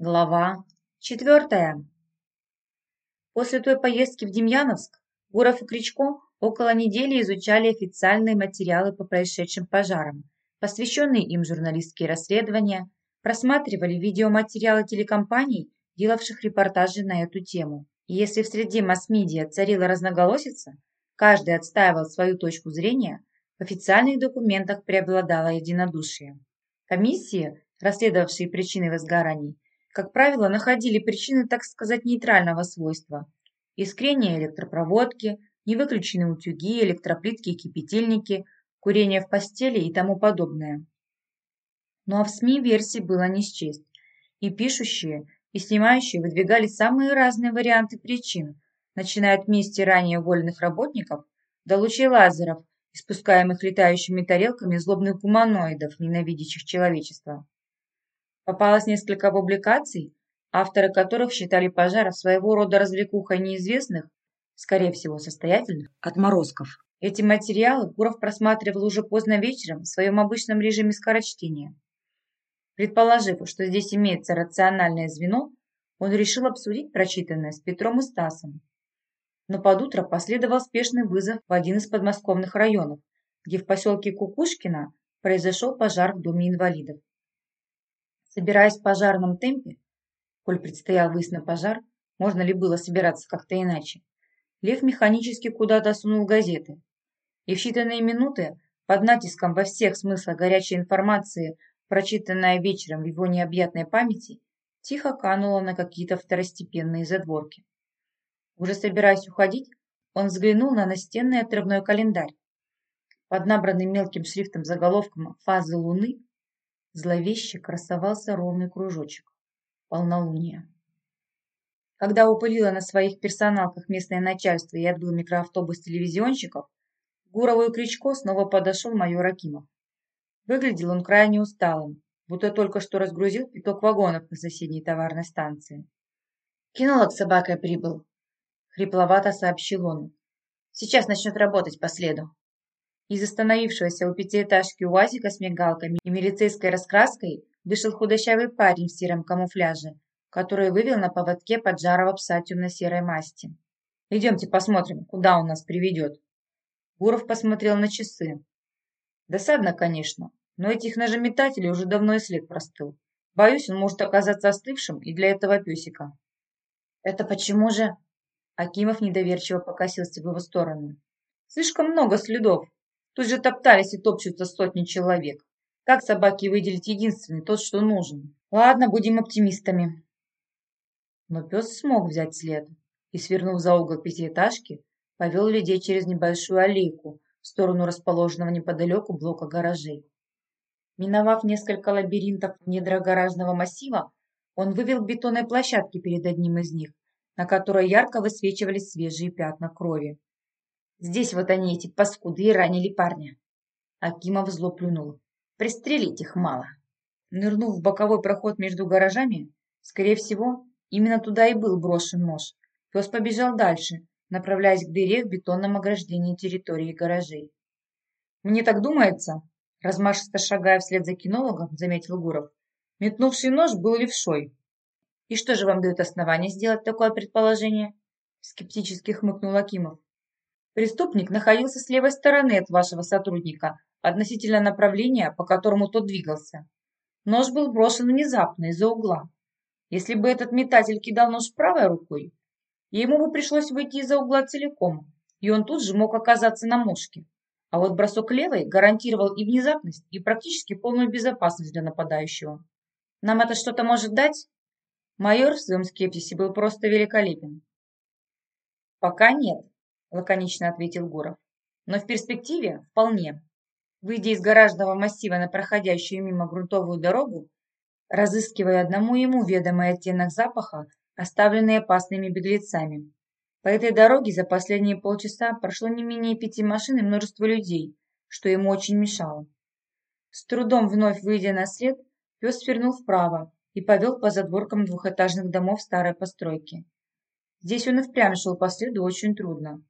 Глава четвертая. После той поездки в Демьяновск Гуров и Кричко около недели изучали официальные материалы по происшедшим пожарам, посвященные им журналистские расследования, просматривали видеоматериалы телекомпаний, делавших репортажи на эту тему. И если в среде масс-медиа царила разноголосица, каждый отстаивал свою точку зрения, в официальных документах преобладало единодушие. Комиссии, расследовавшие причины возгораний, как правило, находили причины, так сказать, нейтрального свойства. Искрение электропроводки, невыключенные утюги, электроплитки и кипятильники, курение в постели и тому подобное. Ну а в СМИ версий было не счесть. И пишущие, и снимающие выдвигали самые разные варианты причин, начиная от мести ранее уволенных работников до лучей лазеров, испускаемых летающими тарелками злобных гуманоидов, ненавидящих человечество. Попалось несколько публикаций, авторы которых считали пожар своего рода развлекухой неизвестных, скорее всего состоятельных, отморозков. Эти материалы Гуров просматривал уже поздно вечером в своем обычном режиме скорочтения. Предположив, что здесь имеется рациональное звено, он решил обсудить прочитанное с Петром и Стасом. Но под утро последовал спешный вызов в один из подмосковных районов, где в поселке Кукушкино произошел пожар в доме инвалидов. Собираясь в пожарном темпе, коль предстоял выезд на пожар, можно ли было собираться как-то иначе, Лев механически куда-то сунул газеты. И в считанные минуты, под натиском во всех смыслах горячей информации, прочитанная вечером в его необъятной памяти, тихо канула на какие-то второстепенные задворки. Уже собираясь уходить, он взглянул на настенный отрывной календарь. Под набранным мелким шрифтом заголовком «Фазы Луны» Зловеще красовался ровный кружочек. Полнолуние. Когда упылило на своих персоналках местное начальство и отбыл микроавтобус телевизионщиков, Гурову и Кричко снова подошел майор Акимов. Выглядел он крайне усталым, будто только что разгрузил пяток вагонов на соседней товарной станции. «Кинолог с собакой прибыл», — хрипловато сообщил он. «Сейчас начнет работать по следу». Из остановившегося у пятиэтажки УАЗика с мигалками и милицейской раскраской вышел худощавый парень в сером камуфляже, который вывел на поводке поджарого пса темно-серой масти. «Идемте посмотрим, куда он нас приведет». Гуров посмотрел на часы. Досадно, конечно, но этих ножеметателей уже давно и след простыл. Боюсь, он может оказаться остывшим и для этого песика. «Это почему же?» Акимов недоверчиво покосился в его сторону. «Слишком много следов, Тут же топтались и топчутся сотни человек. Как собаки выделить единственный, тот, что нужен? Ладно, будем оптимистами. Но пес смог взять след и, свернув за угол пятиэтажки, повел людей через небольшую аллейку в сторону расположенного неподалеку блока гаражей. Миновав несколько лабиринтов недрогаражного массива, он вывел бетонной площадке перед одним из них, на которой ярко высвечивались свежие пятна крови. Здесь вот они, эти паскуды, и ранили парня. Акимов зло плюнул. Пристрелить их мало. Нырнув в боковой проход между гаражами, скорее всего, именно туда и был брошен нож. Пес побежал дальше, направляясь к дыре в бетонном ограждении территории гаражей. «Мне так думается», – размашисто шагая вслед за кинологом, заметил Гуров. «Метнувший нож был левшой». «И что же вам дает основание сделать такое предположение?» – скептически хмыкнул Акимов. Преступник находился с левой стороны от вашего сотрудника, относительно направления, по которому тот двигался. Нож был брошен внезапно из-за угла. Если бы этот метатель кидал нож правой рукой, ему бы пришлось выйти из-за угла целиком, и он тут же мог оказаться на мушке. А вот бросок левой гарантировал и внезапность, и практически полную безопасность для нападающего. Нам это что-то может дать? Майор в своем скепсисе был просто великолепен. Пока нет, лаконично ответил Гуров. Но в перспективе вполне. Выйдя из гаражного массива на проходящую мимо грунтовую дорогу, разыскивая одному ему ведомый оттенок запаха, оставленный опасными беглецами. По этой дороге за последние полчаса прошло не менее пяти машин и множество людей, что ему очень мешало. С трудом вновь выйдя на след, пес свернул вправо и повел по задворкам двухэтажных домов старой постройки. Здесь он и впрямь шел по следу очень трудно.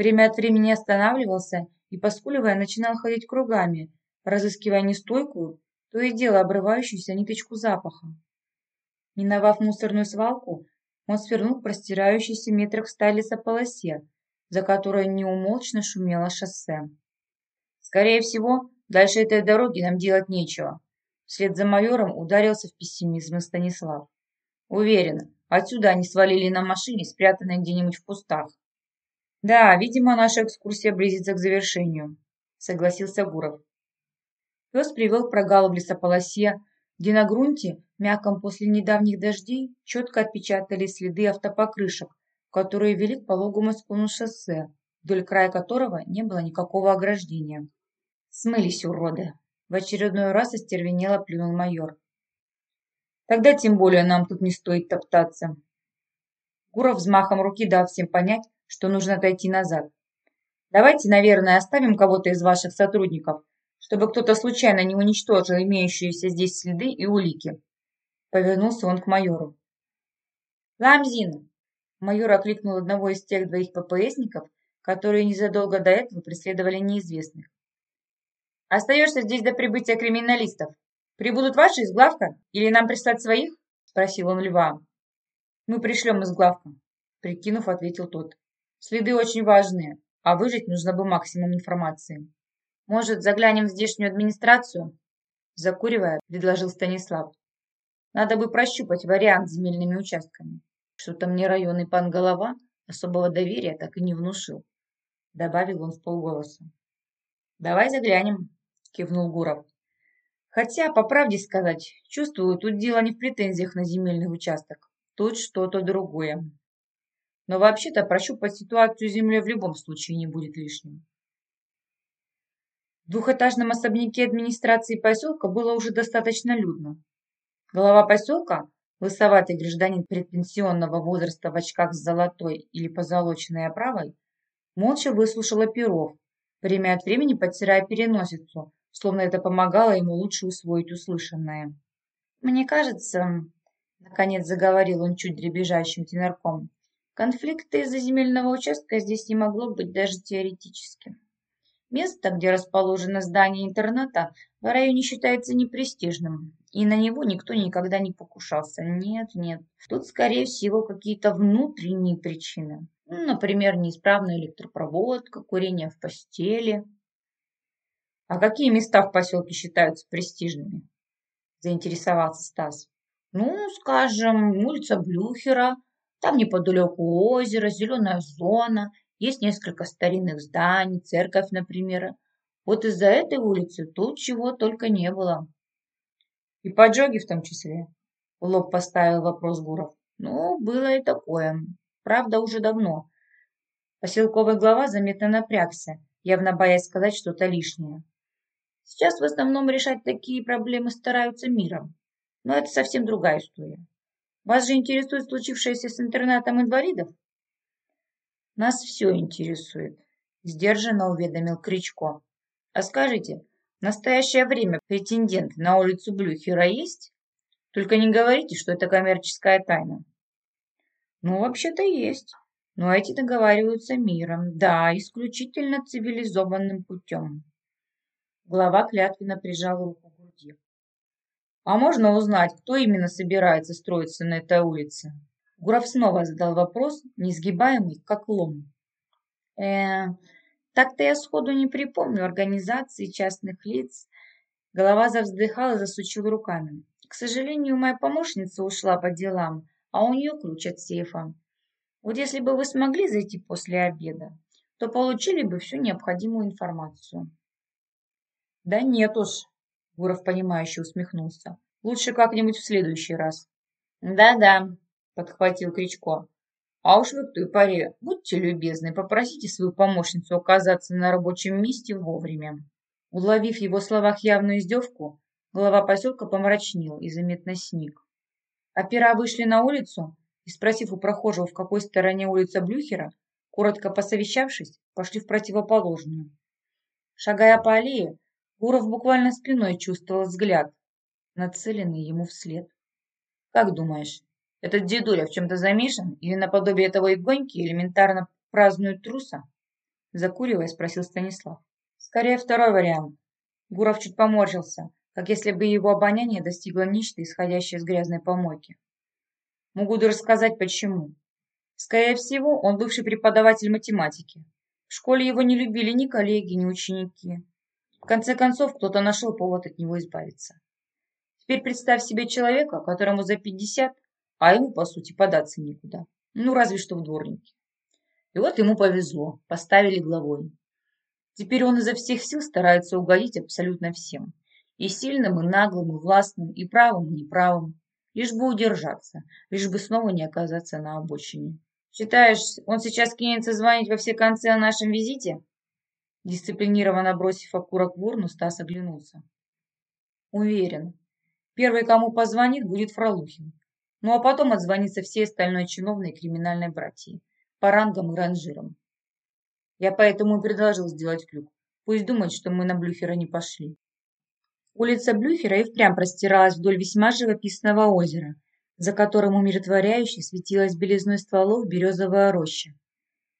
Время от времени останавливался и, поскуливая, начинал ходить кругами, разыскивая нестойкую, то и дело обрывающуюся ниточку запаха. Миновав мусорную свалку, он свернул к простирающейся метрах в ста лесополосе, за которой неумолчно шумело шоссе. Скорее всего, дальше этой дороги нам делать нечего. Вслед за майором ударился в пессимизм Станислав. Уверен, отсюда они свалили на машине, спрятанной где-нибудь в кустах. Да, видимо, наша экскурсия близится к завершению, согласился Гуров. Пес привел к прогалу в лесополосе, где на грунте, мягком после недавних дождей, четко отпечатались следы автопокрышек, которые вели к пологому склону шоссе, вдоль края которого не было никакого ограждения. Смылись уроды. В очередной раз остервенело плюнул майор. Тогда тем более нам тут не стоит топтаться. Гуров взмахом руки дал всем понять, что нужно отойти назад. Давайте, наверное, оставим кого-то из ваших сотрудников, чтобы кто-то случайно не уничтожил имеющиеся здесь следы и улики. Повернулся он к майору. «Ламзин!» Майор окликнул одного из тех двоих ППСников, которые незадолго до этого преследовали неизвестных. «Остаешься здесь до прибытия криминалистов. Прибудут ваши из главка или нам прислать своих?» – спросил он Льва. «Мы пришлем из главка», – прикинув, ответил тот. «Следы очень важные, а выжить нужно бы максимум информации». «Может, заглянем в здешнюю администрацию?» Закуривая, предложил Станислав. «Надо бы прощупать вариант с земельными участками. Что-то мне районный пан Голова особого доверия так и не внушил», добавил он в полголоса. «Давай заглянем», кивнул Гуров. Хотя, по правде сказать, чувствую, тут дело не в претензиях на земельный участок. Тут что-то другое. Но вообще-то прощупать ситуацию с землей в любом случае не будет лишним. В двухэтажном особняке администрации поселка было уже достаточно людно. Глава поселка, лысоватый гражданин предпенсионного возраста в очках с золотой или позолоченной оправой, молча выслушал оперов, время от времени подтирая переносицу, словно это помогало ему лучше усвоить услышанное. «Мне кажется, — наконец заговорил он чуть дребезжащим тенорком, — конфликта из-за земельного участка здесь не могло быть даже теоретически. Место, где расположено здание интерната, в районе считается непрестижным, и на него никто никогда не покушался. Нет, нет, тут, скорее всего, какие-то внутренние причины. Ну, например, неисправная электропроводка, курение в постели – а какие места в поселке считаются престижными? Заинтересовался Стас. Ну, скажем, улица Блюхера, там неподалеку озеро, зеленая зона, есть несколько старинных зданий, церковь, например. Вот из-за этой улицы тут чего только не было. И поджоги в том числе. В лоб поставил вопрос Гуров. Ну, было и такое. Правда, уже давно. Поселковый глава заметно напрягся, явно боясь сказать что-то лишнее. Сейчас в основном решать такие проблемы стараются миром. Но это совсем другая история. Вас же интересует случившееся с интернатом инвалидов? Нас все интересует, сдержанно уведомил Кричко. А скажите, в настоящее время претендент на улицу Блюхера есть? Только не говорите, что это коммерческая тайна. Ну, вообще-то есть. Но эти договариваются миром, да, исключительно цивилизованным путем. Глава клятвенно прижал руку. «А можно узнать, кто именно собирается строиться на этой улице?» Гуров снова задал вопрос, несгибаемый, как лом. э так-то я сходу не припомню организации частных лиц». Голова завздыхала и засучил руками. «К сожалению, моя помощница ушла по делам, а у нее ключ от сейфа. Вот если бы вы смогли зайти после обеда, то получили бы всю необходимую информацию». Да нет уж, Гуров понимающе усмехнулся. Лучше как-нибудь в следующий раз. Да-да, подхватил Кричко. А уж вы той паре, будьте любезны, попросите свою помощницу оказаться на рабочем месте вовремя. Уловив в его словах явную издевку, глава поселка помрачнел и заметно сник. Опера вышли на улицу и, спросив у прохожего, в какой стороне улица Блюхера, коротко посовещавшись, пошли в противоположную. Шагая по аллее, Гуров буквально спиной чувствовал взгляд, нацеленный ему вслед. «Как думаешь, этот дедуля в чем-то замешан или наподобие этого игоньки элементарно празднует труса?» Закуривая, спросил Станислав. «Скорее второй вариант». Гуров чуть поморщился, как если бы его обоняние достигло нечто, исходящее из грязной помойки. Могу рассказать почему. Скорее всего, он бывший преподаватель математики. В школе его не любили ни коллеги, ни ученики. В конце концов, кто-то нашел повод от него избавиться. Теперь представь себе человека, которому за 50, а ему, по сути, податься некуда. Ну, разве что в дворнике. И вот ему повезло, поставили главой. Теперь он изо всех сил старается угодить абсолютно всем. И сильным, и наглым, и властным, и правым, и неправым. Лишь бы удержаться, лишь бы снова не оказаться на обочине. Считаешь, он сейчас кинется звонить во все концы о нашем визите? Дисциплинированно бросив окурок в урну, Стас оглянулся. Уверен. Первый, кому позвонит, будет Фролухин. Ну а потом отзвонится всей остальной чиновной криминальной братьи по рангам и ранжирам. Я поэтому и предложил сделать клюк. Пусть думает, что мы на Блюхера не пошли. Улица Блюхера и впрямь простиралась вдоль весьма живописного озера, за которым умиротворяюще светилась белизной стволов березовая роща.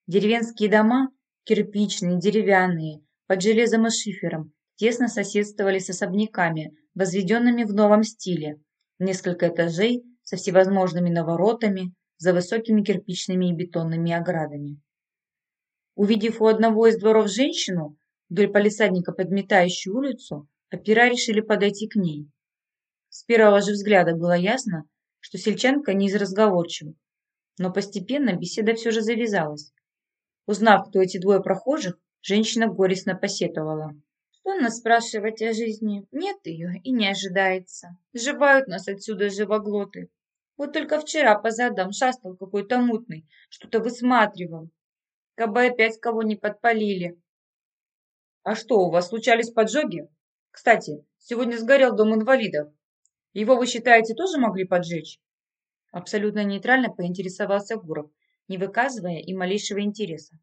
Деревенские дома, кирпичные, деревянные, под железом и шифером, тесно соседствовали с особняками, возведенными в новом стиле, несколько этажей со всевозможными наворотами, за высокими кирпичными и бетонными оградами. Увидев у одного из дворов женщину, вдоль палисадника подметающую улицу, опера решили подойти к ней. С первого же взгляда было ясно, что сельчанка не из разговорчивых, но постепенно беседа все же завязалась. Узнав, кто эти двое прохожих, женщина горестно посетовала. Что нас спрашивать о жизни? Нет ее и не ожидается. Сживают нас отсюда живоглоты. Вот только вчера по задам шастал какой-то мутный, что-то высматривал. Кабы опять кого не подпалили. А что, у вас случались поджоги? Кстати, сегодня сгорел дом инвалидов. Его, вы считаете, тоже могли поджечь? Абсолютно нейтрально поинтересовался Гуров, не выказывая и малейшего интереса.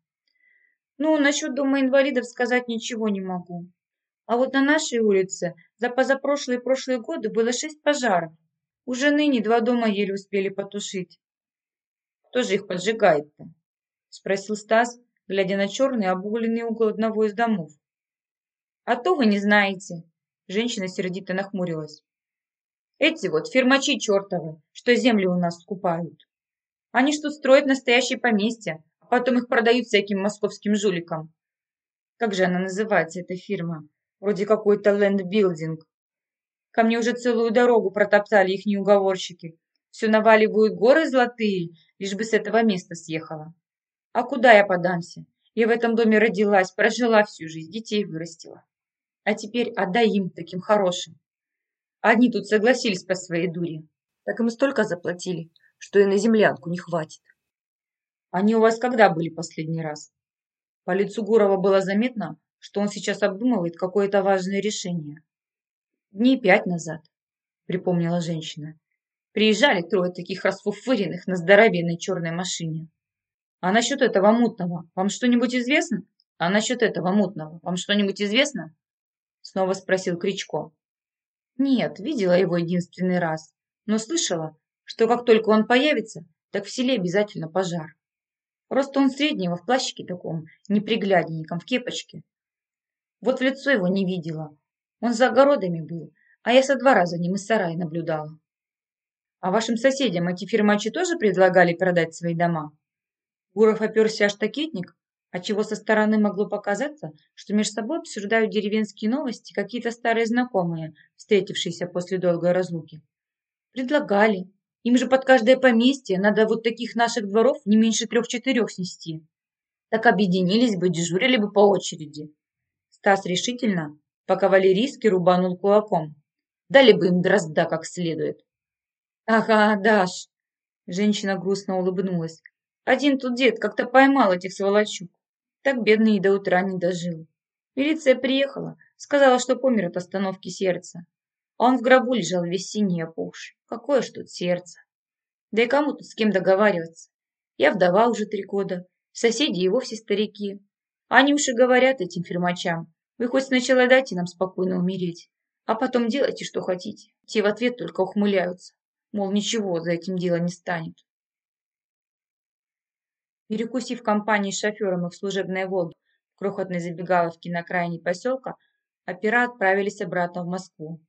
Ну, насчет дома инвалидов сказать ничего не могу. А вот на нашей улице за позапрошлые и прошлые годы было шесть пожаров. Уже ныне два дома еле успели потушить. Кто же их поджигает-то? Спросил Стас, глядя на черный обугленный угол одного из домов. А то вы не знаете. Женщина сердито нахмурилась. Эти вот фирмачи чертовы, что земли у нас скупают. Они тут строят настоящие поместья, а потом их продают всяким московским жуликам. Как же она называется, эта фирма? Вроде какой-то лендбилдинг. Ко мне уже целую дорогу протоптали их неуговорщики. Все наваливают горы золотые, лишь бы с этого места съехала. А куда я подамся? Я в этом доме родилась, прожила всю жизнь, детей вырастила. А теперь отдай им таким хорошим. Они тут согласились по своей дуре. Так им столько заплатили, что и на землянку не хватит. Они у вас когда были последний раз? По лицу Гурова было заметно, что он сейчас обдумывает какое-то важное решение. Дней пять назад, припомнила женщина. Приезжали трое таких расфуфыренных на здоровенной черной машине. А насчет этого мутного вам что-нибудь известно? А насчет этого мутного вам что-нибудь известно? Снова спросил Кричко. Нет, видела его единственный раз, но слышала, что как только он появится, так в селе обязательно пожар. Просто он среднего в плащике таком, неприглядненьком, в кепочке. Вот в лицо его не видела, он за огородами был, а я со двора за ним из сарая наблюдала. А вашим соседям эти фирмачи тоже предлагали продать свои дома? Гуров оперся аж такетник, отчего со стороны могло показаться, что между собой обсуждают деревенские новости какие-то старые знакомые, встретившиеся после долгой разлуки. Предлагали. Им же под каждое поместье надо вот таких наших дворов не меньше трех-четырех снести. Так объединились бы, дежурили бы по очереди. Стас решительно, по-кавалерийски рубанул кулаком. Дали бы им дрозда как следует. Ага, Даш. Женщина грустно улыбнулась. Один тут дед как-то поймал этих сволочук. Так бедный и до утра не дожил. Милиция приехала, сказала, что помер от остановки сердца. Он в гробу лежал весь синий опухший. Какое ж тут сердце. Да и кому тут с кем договариваться? Я вдова уже три года, соседи и вовсе старики. Они уж и говорят этим фирмачам, вы хоть сначала дайте нам спокойно умереть, а потом делайте, что хотите. Те в ответ только ухмыляются, мол, ничего за этим дело не станет. Перекусив компании с шофером их служебной «Волги» в крохотной забегаловке на окраине поселка, опера отправились обратно в Москву.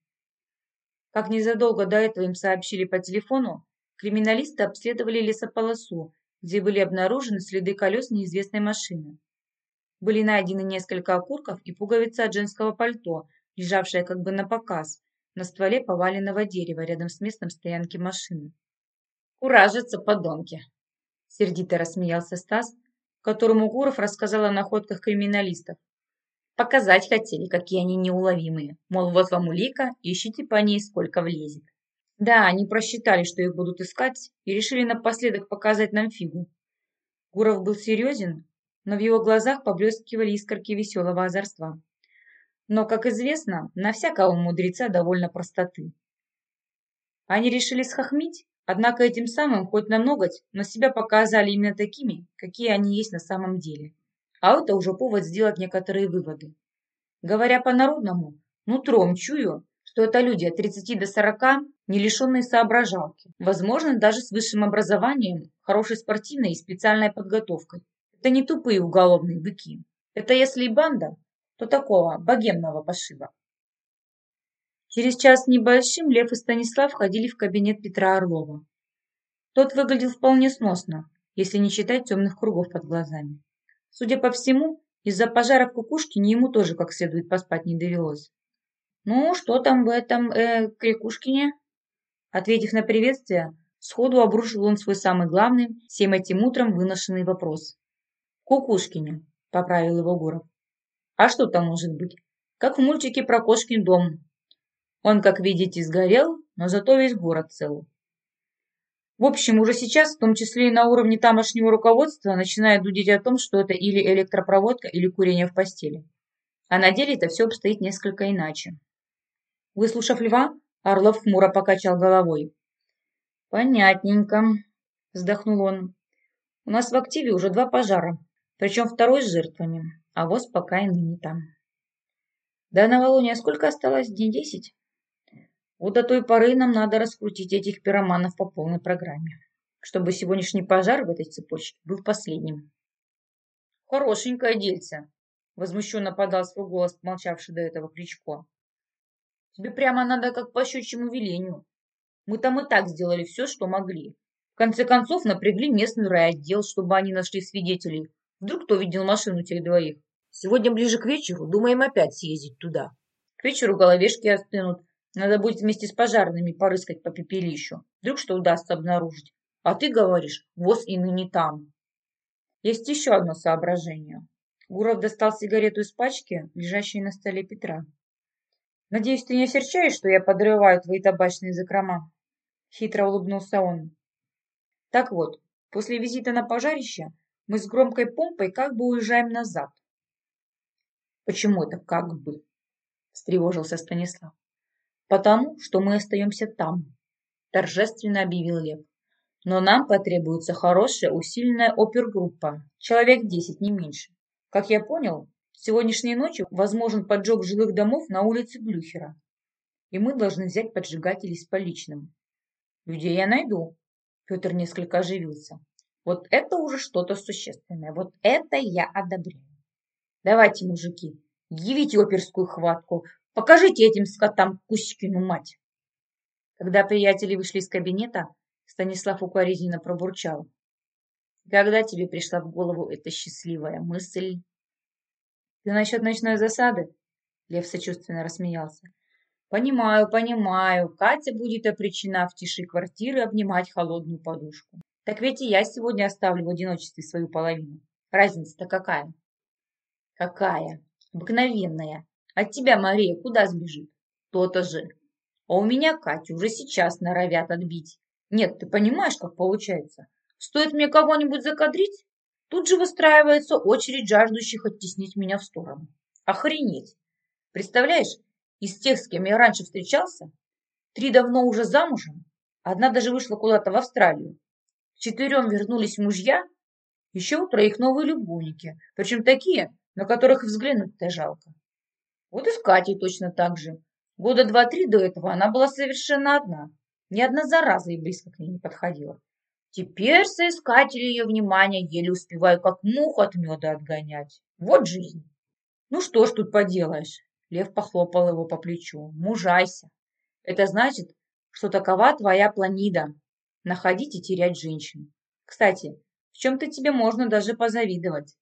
Как незадолго до этого им сообщили по телефону, криминалисты обследовали лесополосу, где были обнаружены следы колес неизвестной машины. Были найдены несколько окурков и пуговица от женского пальто, лежавшая как бы на показ, на стволе поваленного дерева рядом с местом стоянки машины. «Куражатся, подонки!» Сердито рассмеялся Стас, которому Гуров рассказал о находках криминалистов. Показать хотели, какие они неуловимые. Мол, вот вам улика, ищите по ней, сколько влезет. Да, они просчитали, что их будут искать, и решили напоследок показать нам фигу. Гуров был серьезен, но в его глазах поблескивали искорки веселого озорства. Но, как известно, на всякого мудреца довольно простоты. Они решили схохмить, однако этим самым хоть на ноготь, но себя показали именно такими, какие они есть на самом деле. А это уже повод сделать некоторые выводы. Говоря по-народному, нутром чую, что это люди от 30 до 40, не лишенные соображалки, возможно, даже с высшим образованием, хорошей спортивной и специальной подготовкой. Это не тупые уголовные быки. Это если и банда, то такого богемного пошиба. Через час небольшим Лев и Станислав входили в кабинет Петра Орлова. Тот выглядел вполне сносно, если не считать темных кругов под глазами. Судя по всему, из-за пожара в Кукушкине ему тоже как следует поспать не довелось. «Ну, что там в этом, э, Крикушкине?» Ответив на приветствие, сходу обрушил он свой самый главный, всем этим утром выношенный вопрос. «Кукушкине», — поправил его Гуров. А что там может быть? Как в мультике про кошкин дом. Он, как видите, сгорел, но зато весь город цел. В общем, уже сейчас, в том числе и на уровне тамошнего руководства, начинает дудить о том, что это или электропроводка, или курение в постели. А на деле это все обстоит несколько иначе. Выслушав Льва, Орлов хмуро покачал головой. «Понятненько», – вздохнул он. «У нас в активе уже два пожара, причем второй с жертвами а воз пока и ныне там. До новолуния сколько осталось? Дней десять? Вот до той поры нам надо раскрутить этих пироманов по полной программе, чтобы сегодняшний пожар в этой цепочке был последним. Хорошенькое дельце, возмущенно подал свой голос, помолчавший до этого Кричко. Тебе прямо надо как по щучьему велению. Мы там и так сделали все, что могли. В конце концов напрягли местный райотдел, чтобы они нашли свидетелей. Вдруг кто видел машину тех двоих? Сегодня ближе к вечеру думаем опять съездить туда. К вечеру головешки остынут. Надо будет вместе с пожарными порыскать по пепелищу. Вдруг что удастся обнаружить. А ты говоришь, воз и ныне там. Есть еще одно соображение. Гуров достал сигарету из пачки, лежащей на столе Петра. «Надеюсь, ты не осерчаешь, что я подрываю твои табачные закрома?» Хитро улыбнулся он. «Так вот, после визита на пожарище мы с громкой помпой как бы уезжаем назад. Почему это как бы? Встревожился Станислав. Потому, что мы остаемся там, торжественно объявил Лев. Но нам потребуется хорошая усиленная опергруппа, человек десять, не меньше. Как я понял, сегодняшней ночью возможен поджог жилых домов на улице Блюхера. И мы должны взять поджигателей с поличным. Людей я найду. Петр несколько оживился. Вот это уже что-то существенное. Вот это я одобряю. Давайте, мужики, явите оперскую хватку, покажите этим скотам Кузькину мать. Когда приятели вышли из кабинета, Станислав укоризненно пробурчал. Когда тебе пришла в голову эта счастливая мысль? Ты насчет ночной засады? Лев сочувственно рассмеялся. Понимаю, понимаю, Катя будет опричена в тиши квартиры обнимать холодную подушку. Так ведь и я сегодня оставлю в одиночестве свою половину. Разница-то какая? Какая? Обыкновенная. От тебя, Мария, куда сбежит? То-то же. А у меня Катю уже сейчас норовят отбить. Нет, ты понимаешь, как получается? Стоит мне кого-нибудь закадрить, тут же выстраивается очередь жаждущих оттеснить меня в сторону. Охренеть! Представляешь, из тех, с кем я раньше встречался, три давно уже замужем, одна даже вышла куда-то в Австралию. К четырем вернулись мужья, еще у троих новые любовники, причем такие, на которых взглянуть-то жалко. Вот и с Катей точно так же. Года два-три до этого она была совершенно одна. Ни одна зараза и близко к ней не подходила. Теперь соискатели ее внимания еле успеваю как муху от меда отгонять. Вот жизнь. Ну что ж тут поделаешь? Лев похлопал его по плечу. Мужайся. Это значит, что такова твоя планида. находить и терять женщин. Кстати, в чем-то тебе можно даже позавидовать.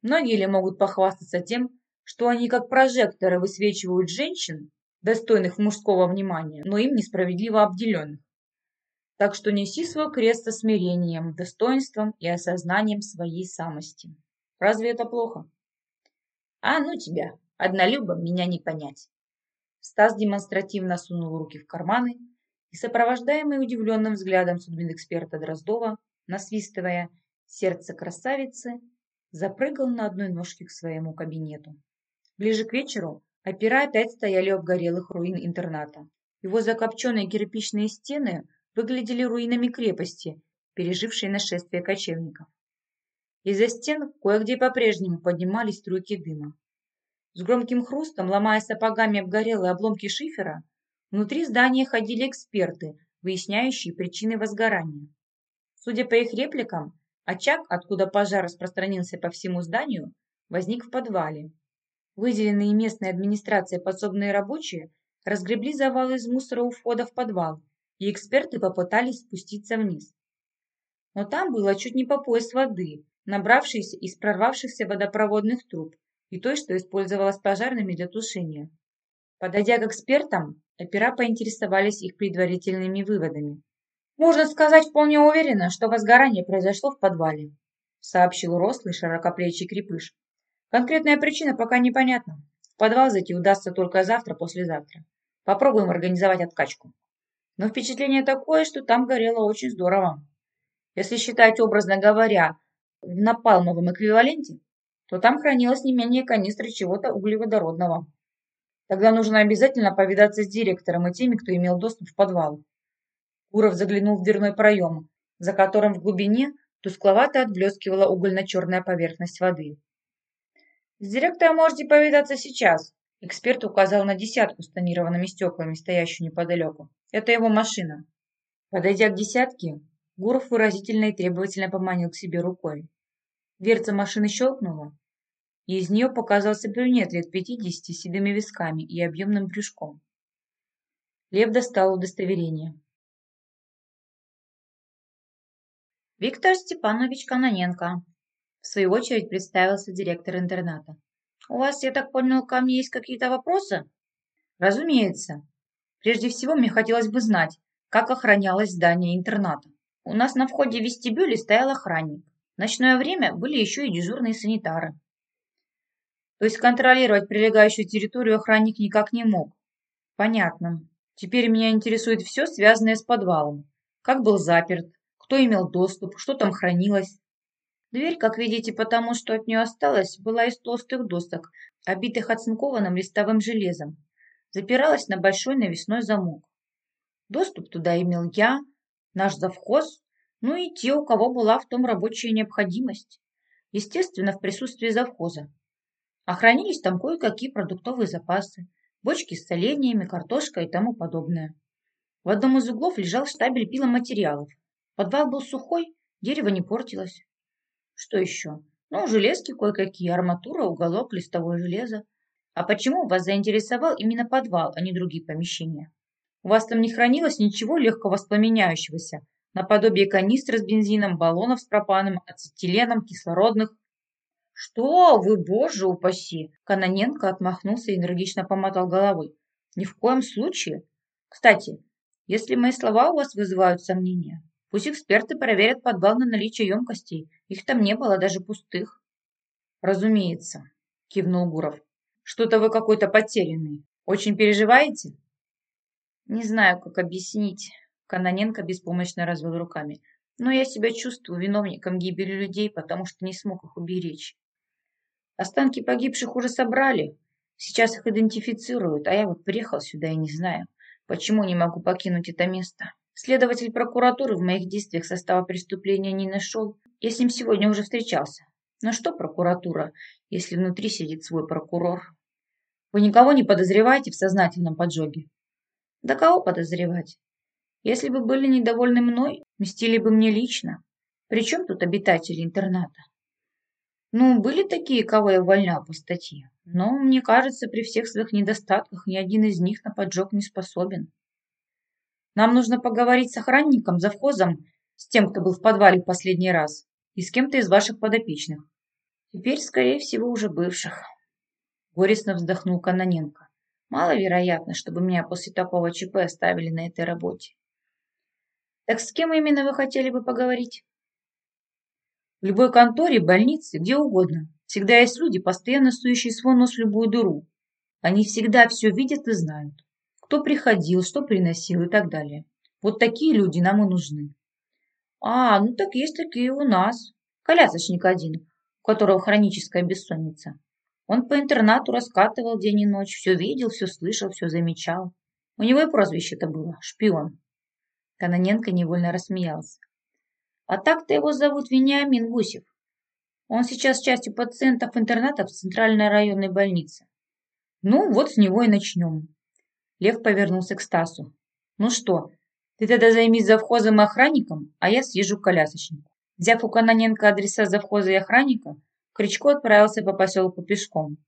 Многие ли могут похвастаться тем, что они как прожекторы высвечивают женщин, достойных мужского внимания, но им несправедливо обделенных. Так что неси свой крест со смирением, достоинством и осознанием своей самости. Разве это плохо? А ну тебя, однолюбом меня не понять. Стас демонстративно сунул руки в карманы и, сопровождаемый удивленным взглядом судмедэксперта Дроздова, насвистывая «Сердце красавицы», запрыгал на одной ножке к своему кабинету. Ближе к вечеру опера опять стояли у обгорелых руин интерната. Его закопченные кирпичные стены выглядели руинами крепости, пережившей нашествие кочевников. Из-за стен кое-где по-прежнему поднимались струйки дыма. С громким хрустом, ломая сапогами обгорелые обломки шифера, внутри здания ходили эксперты, выясняющие причины возгорания. Судя по их репликам, очаг, откуда пожар распространился по всему зданию, возник в подвале. Выделенные местной администрацией подсобные рабочие разгребли завалы из мусора у входа в подвал, и эксперты попытались спуститься вниз. Но там было чуть не по пояс воды, набравшейся из прорвавшихся водопроводных труб, и той, что использовалась пожарными для тушения. Подойдя к экспертам, опера поинтересовались их предварительными выводами. «Можно сказать вполне уверенно, что возгорание произошло в подвале», сообщил рослый широкоплечий крепыш. «Конкретная причина пока непонятна. В подвал зайти удастся только завтра-послезавтра. Попробуем организовать откачку. Но впечатление такое, что там горело очень здорово. Если считать, образно говоря, в напалмовом эквиваленте, то там хранилось не менее канистры чего-то углеводородного. Тогда нужно обязательно повидаться с директором и теми, кто имел доступ в подвал. Гуров заглянул в дверной проем, за которым в глубине тускловато отблескивала угольно-черная поверхность воды. «С директором можете повидаться сейчас», – эксперт указал на десятку с тонированными стеклами, стоящую неподалеку. «Это его машина». Подойдя к десятке, Гуров выразительно и требовательно поманил к себе рукой. Дверца машины щелкнула, и из нее показался брюнет лет пятидесяти седыми висками и объемным брюшком. Лев достал удостоверение. Виктор Степанович Каноненко. В свою очередь представился директор интерната. «У вас, я так понял, ко мне есть какие-то вопросы?» «Разумеется. Прежде всего, мне хотелось бы знать, как охранялось здание интерната. У нас на входе в вестибюле стоял охранник. В ночное время были еще и дежурные санитары. То есть контролировать прилегающую территорию охранник никак не мог. Понятно. Теперь меня интересует все, связанное с подвалом. Как был заперт, кто имел доступ, что там хранилось. Дверь, как видите, потому что от нее осталось, была из толстых досок, обитых оцинкованным листовым железом. Запиралась на большой навесной замок. Доступ туда имел я, наш завхоз, ну и те, у кого была в том рабочая необходимость. Естественно, в присутствии завхоза. Охранились там кое-какие продуктовые запасы, бочки с соленьями, картошка и тому подобное. В одном из углов лежал штабель пиломатериалов. Подвал был сухой, дерево не портилось. Что еще? Ну, железки кое-какие, арматура, уголок, листовое железо. А почему вас заинтересовал именно подвал, а не другие помещения? У вас там не хранилось ничего легко воспламеняющегося, наподобие канистр с бензином, баллонов с пропаном, ацетиленом, кислородных «Что вы, боже упаси!» Каноненко отмахнулся и энергично помотал головой. «Ни в коем случае. Кстати, если мои слова у вас вызывают сомнения, пусть эксперты проверят подвал на наличие емкостей. Их там не было, даже пустых». «Разумеется», – кивнул Гуров. «Что-то вы какой-то потерянный. Очень переживаете?» «Не знаю, как объяснить». Каноненко беспомощно развел руками. «Но я себя чувствую виновником гибели людей, потому что не смог их уберечь. Останки погибших уже собрали. Сейчас их идентифицируют, а я вот приехал сюда и не знаю, почему не могу покинуть это место. Следователь прокуратуры в моих действиях состава преступления не нашел. Я с ним сегодня уже встречался. Но что прокуратура, если внутри сидит свой прокурор? Вы никого не подозреваете в сознательном поджоге? Да кого подозревать? Если бы были недовольны мной, мстили бы мне лично. Причем тут обитатели интерната? Ну, были такие, кого я увольнял по статье. Но, мне кажется, при всех своих недостатках ни один из них на поджог не способен. Нам нужно поговорить с охранником, завхозом, с тем, кто был в подвале в последний раз, и с кем-то из ваших подопечных. Теперь, скорее всего, уже бывших. Горестно вздохнул Каноненко. Маловероятно, чтобы меня после такого ЧП оставили на этой работе. Так с кем именно вы хотели бы поговорить? В любой конторе, больнице, где угодно. Всегда есть люди, постоянно сующие свой нос в любую дыру. Они всегда все видят и знают. Кто приходил, что приносил и так далее. Вот такие люди нам и нужны. А, ну так есть такие у нас. Колясочник один, у которого хроническая бессонница. Он по интернату раскатывал день и ночь, все видел, все слышал, все замечал. У него и прозвище-то было – шпион. Каноненко невольно рассмеялся. А так-то его зовут Вениамин Гусев. Он сейчас частью пациентов интерната в Центральной районной больнице. Ну, вот с него и начнем. Лев повернулся к Стасу. Ну что, ты тогда займись завхозом и охранником, а я съезжу к колясочнику. Взяв у Каноненко адреса завхоза и охранника, Кричко отправился по поселку пешком.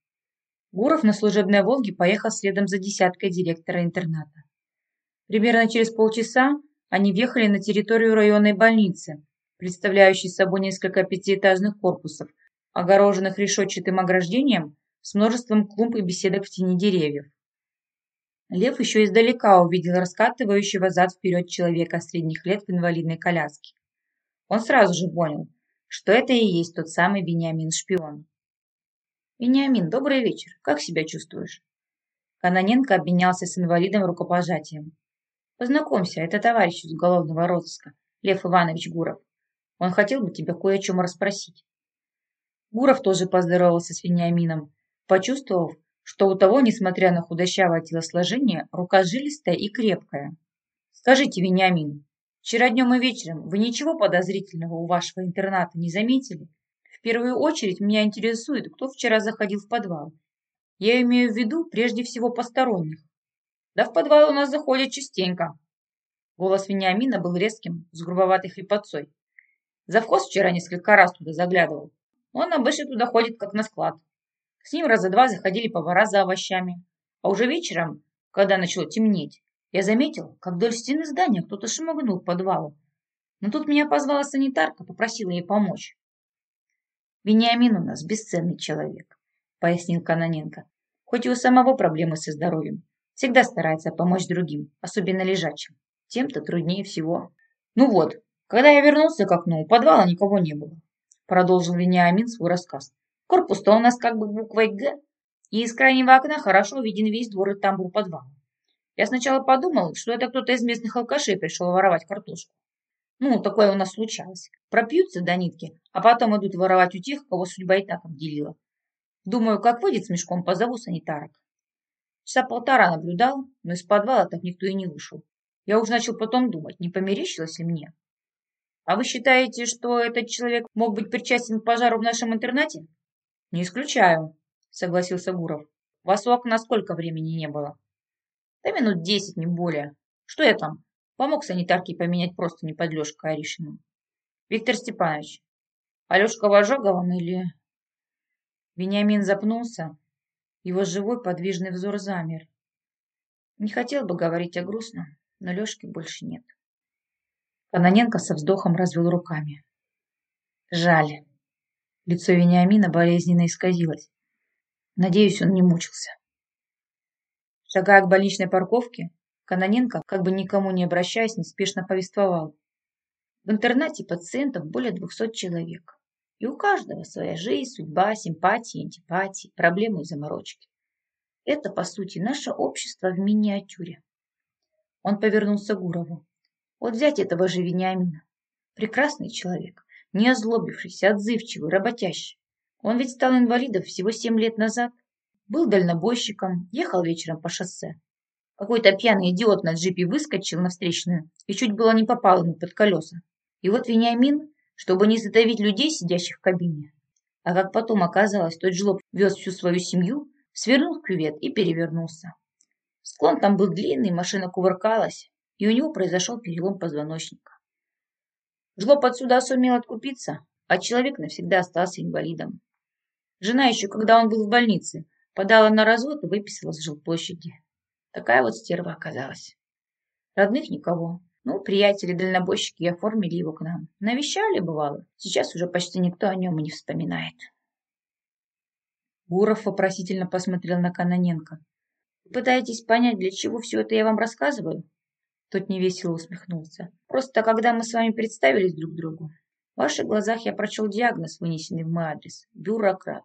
Гуров на служебной «Волге» поехал следом за десяткой директора интерната. Примерно через полчаса они въехали на территорию районной больницы, представляющей собой несколько пятиэтажных корпусов, огороженных решетчатым ограждением с множеством клумб и беседок в тени деревьев. Лев еще издалека увидел раскатывающего зад-вперед человека средних лет в инвалидной коляске. Он сразу же понял, что это и есть тот самый Вениамин-шпион. «Вениамин, добрый вечер. Как себя чувствуешь?» Каноненко обменялся с инвалидом рукопожатием. «Познакомься, это товарищ из уголовного розыска, Лев Иванович Гуров. Он хотел бы тебя кое о чем расспросить. Гуров тоже поздоровался с Вениамином, почувствовав, что у того, несмотря на худощавое телосложение, рука жилистая и крепкая. «Скажите, Вениамин, вчера днем и вечером вы ничего подозрительного у вашего интерната не заметили? В первую очередь меня интересует, кто вчера заходил в подвал. Я имею в виду прежде всего посторонних. Да в подвал у нас заходят частенько». Голос Вениамина был резким, с грубоватой хрипотцой. Завхоз вчера несколько раз туда заглядывал. Он обычно туда ходит, как на склад. С ним раза два заходили повара за овощами. А уже вечером, когда начало темнеть, я заметил, как вдоль стены здания кто-то шмыгнул к подвалу. Но тут меня позвала санитарка, попросила ей помочь. «Вениамин у нас бесценный человек», — пояснил Каноненко. «Хоть и у самого проблемы со здоровьем, всегда старается помочь другим, особенно лежачим. Тем-то труднее всего». «Ну вот, когда я вернулся к окну, у подвала никого не было. Продолжил Вениамин свой рассказ. Корпус-то у нас как бы буквой «Г», и из крайнего окна хорошо виден весь двор и тамбур подвала. Я сначала подумал, что это кто-то из местных алкашей пришел воровать картошку. Ну, такое у нас случалось. Пропьются до нитки, а потом идут воровать у тех, кого судьба и так обделила. Думаю, как выйдет с мешком, позову санитарок. Часа полтора наблюдал, но из подвала так никто и не вышел. Я уже начал потом думать, не померещилось ли мне. А вы считаете, что этот человек мог быть причастен к пожару в нашем интернате? Не исключаю, согласился Гуров. Вас у окна сколько времени не было? Да минут десять, не более. Что я там? Помог санитарке поменять просто не под Лешкой Аришиным. Виктор Степанович, Алешка в ожоговом или... Вениамин запнулся. Его живой подвижный взор замер. Не хотел бы говорить о грустном, но Лешки больше нет. Кононенко со вздохом развел руками. Жаль. Лицо Вениамина болезненно исказилось. Надеюсь, он не мучился. Шагая к больничной парковке, Каноненко, как бы никому не обращаясь, неспешно повествовал. В интернате пациентов более двухсот человек. И у каждого своя жизнь, судьба, симпатии, антипатии, проблемы и заморочки. Это, по сути, наше общество в миниатюре. Он повернулся к Гурову. Вот взять этого же Вениамина. Прекрасный человек, не озлобившийся, отзывчивый, работящий. Он ведь стал инвалидом всего семь лет назад. Был дальнобойщиком, ехал вечером по шоссе. Какой-то пьяный идиот на джипе выскочил на встречную и чуть было не попал ему под колеса. И вот Вениамин, чтобы не задавить людей, сидящих в кабине, а как потом оказалось, тот жлоб вез всю свою семью, свернул в кювет и перевернулся. Склон там был длинный, машина кувыркалась, и у него произошел перелом позвоночника. Жлоб отсюда сумел откупиться, а человек навсегда остался инвалидом. Жена еще, когда он был в больнице, подала на развод и выписала с жилплощади. Такая вот стерва оказалась. Родных никого. Ну, приятели-дальнобойщики оформили его к нам. Навещали, бывало. Сейчас уже почти никто о нем и не вспоминает. Гуров вопросительно посмотрел на Каноненко. пытаетесь понять, для чего все это я вам рассказываю?» Тот невесело усмехнулся. «Просто когда мы с вами представились друг другу, в ваших глазах я прочел диагноз, вынесенный в мой адрес. Бюрократ.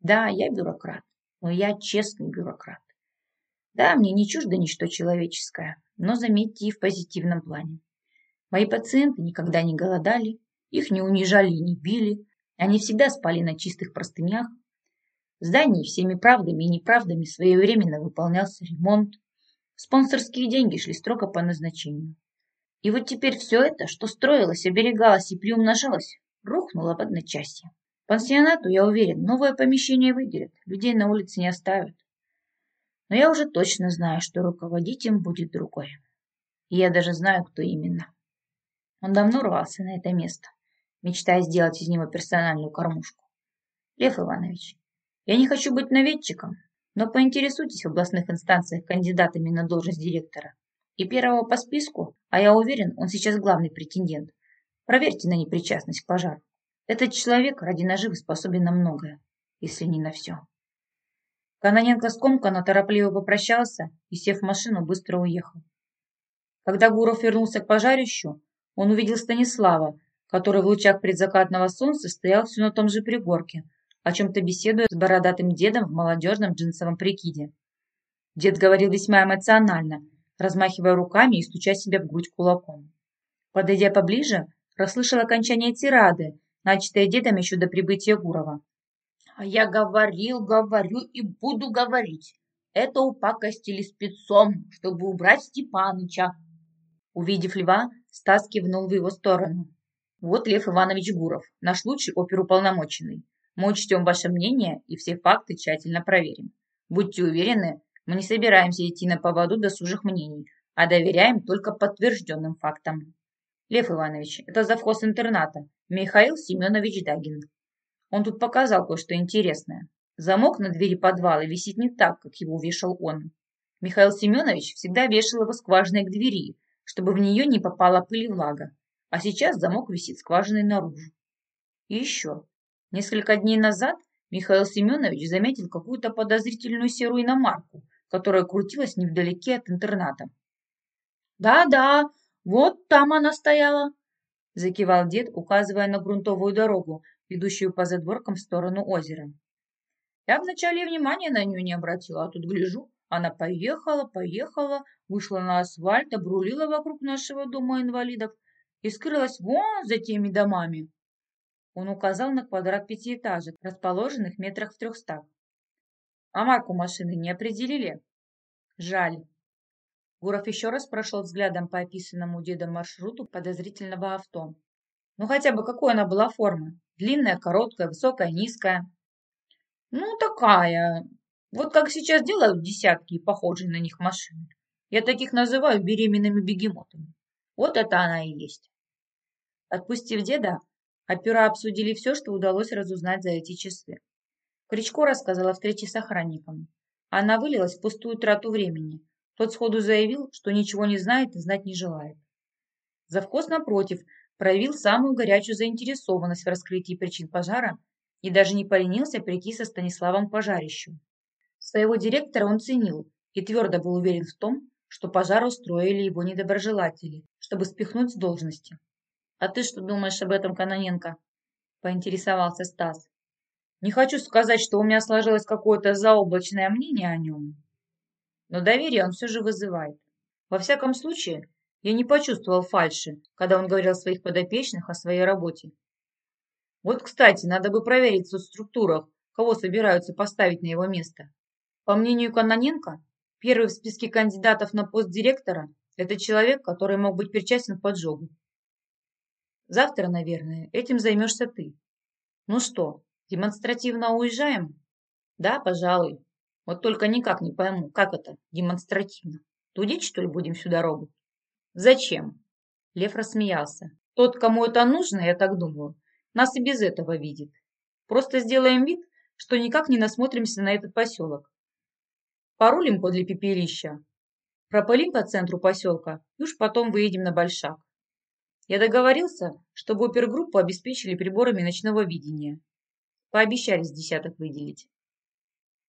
Да, я бюрократ, но я честный бюрократ. Да, мне не чуждо ничто человеческое, но заметьте и в позитивном плане. Мои пациенты никогда не голодали, их не унижали и не били, они всегда спали на чистых простынях, в здании всеми правдами и неправдами своевременно выполнялся ремонт. Спонсорские деньги шли строго по назначению. И вот теперь все это, что строилось, оберегалось и приумножалось, рухнуло в одночасье. Пансионату, я уверен, новое помещение выделят, людей на улице не оставят. Но я уже точно знаю, что руководить им будет другой. И я даже знаю, кто именно. Он давно рвался на это место, мечтая сделать из него персональную кормушку. Лев Иванович, я не хочу быть наведчиком, но поинтересуйтесь в областных инстанциях кандидатами на должность директора. И первого по списку, а я уверен, он сейчас главный претендент. Проверьте на непричастность к пожару. Этот человек ради наживы способен на многое, если не на все. Каноненко скомканно торопливо попрощался и, сев в машину, быстро уехал. Когда Гуров вернулся к пожарищу, он увидел Станислава, который в лучах предзакатного солнца стоял все на том же пригорке, о чем-то беседуя с бородатым дедом в молодежном джинсовом прикиде. Дед говорил весьма эмоционально, размахивая руками и стуча себя в грудь кулаком. Подойдя поближе, расслышал окончание тирады, начатое дедом еще до прибытия Гурова. «А я говорил, говорю и буду говорить. Это упакостили спецом, чтобы убрать Степаныча». Увидев льва, Стас кивнул в его сторону. «Вот Лев Иванович Гуров, наш лучший оперуполномоченный. Мы учтем ваше мнение и все факты тщательно проверим. Будьте уверены, мы не собираемся идти на поводу досужих мнений, а доверяем только подтвержденным фактам. Лев Иванович, это завхоз интерната, Михаил Семенович Дагин. Он тут показал кое-что интересное. Замок на двери подвала висит не так, как его вешал он. Михаил Семенович всегда вешал его скважиной к двери, чтобы в нее не попала пыль и влага. А сейчас замок висит скважиной наружу. И еще. Несколько дней назад Михаил Семенович заметил какую-то подозрительную серую иномарку, которая крутилась невдалеке от интерната. «Да-да, вот там она стояла», – закивал дед, указывая на грунтовую дорогу, ведущую по задворкам в сторону озера. Я вначале внимания на нее не обратила, а тут гляжу, она поехала, поехала, вышла на асфальт, обрулила вокруг нашего дома инвалидов и скрылась вон за теми домами. Он указал на квадрат пятиэтажек, расположенных метрах в трехстах. А марку машины не определили? Жаль. Гуров еще раз прошел взглядом по описанному дедом маршруту подозрительного авто. Ну хотя бы какой она была формы? Длинная, короткая, высокая, низкая? Ну такая. Вот как сейчас делают десятки и похожие на них машины. Я таких называю беременными бегемотами. Вот это она и есть. Отпустив деда, Опера обсудили все, что удалось разузнать за эти часы. Кричко рассказал о встрече с охранником. Она вылилась в пустую трату времени. Тот сходу заявил, что ничего не знает и знать не желает. Завхоз, напротив, проявил самую горячую заинтересованность в раскрытии причин пожара и даже не поленился прийти со Станиславом пожарищу. Своего директора он ценил и твердо был уверен в том, что пожар устроили его недоброжелатели, чтобы спихнуть с должности. «А ты что думаешь об этом, Каноненко?» – поинтересовался Стас. «Не хочу сказать, что у меня сложилось какое-то заоблачное мнение о нем, но доверие он все же вызывает. Во всяком случае, я не почувствовал фальши, когда он говорил о своих подопечных, о своей работе. Вот, кстати, надо бы проверить в структурах, кого собираются поставить на его место. По мнению Каноненко, первый в списке кандидатов на пост директора – это человек, который мог быть причастен к поджогу. Завтра, наверное, этим займешься ты. Ну что, демонстративно уезжаем? Да, пожалуй. Вот только никак не пойму, как это демонстративно. Тудить, что ли, будем всю дорогу? Зачем? Лев рассмеялся. Тот, кому это нужно, я так думаю, нас и без этого видит. Просто сделаем вид, что никак не насмотримся на этот поселок. Порулим подле пепелища. Пропылим по центру поселка и уж потом выедем на Большак. Я договорился, чтобы опергруппу обеспечили приборами ночного видения. Пообещали с десяток выделить.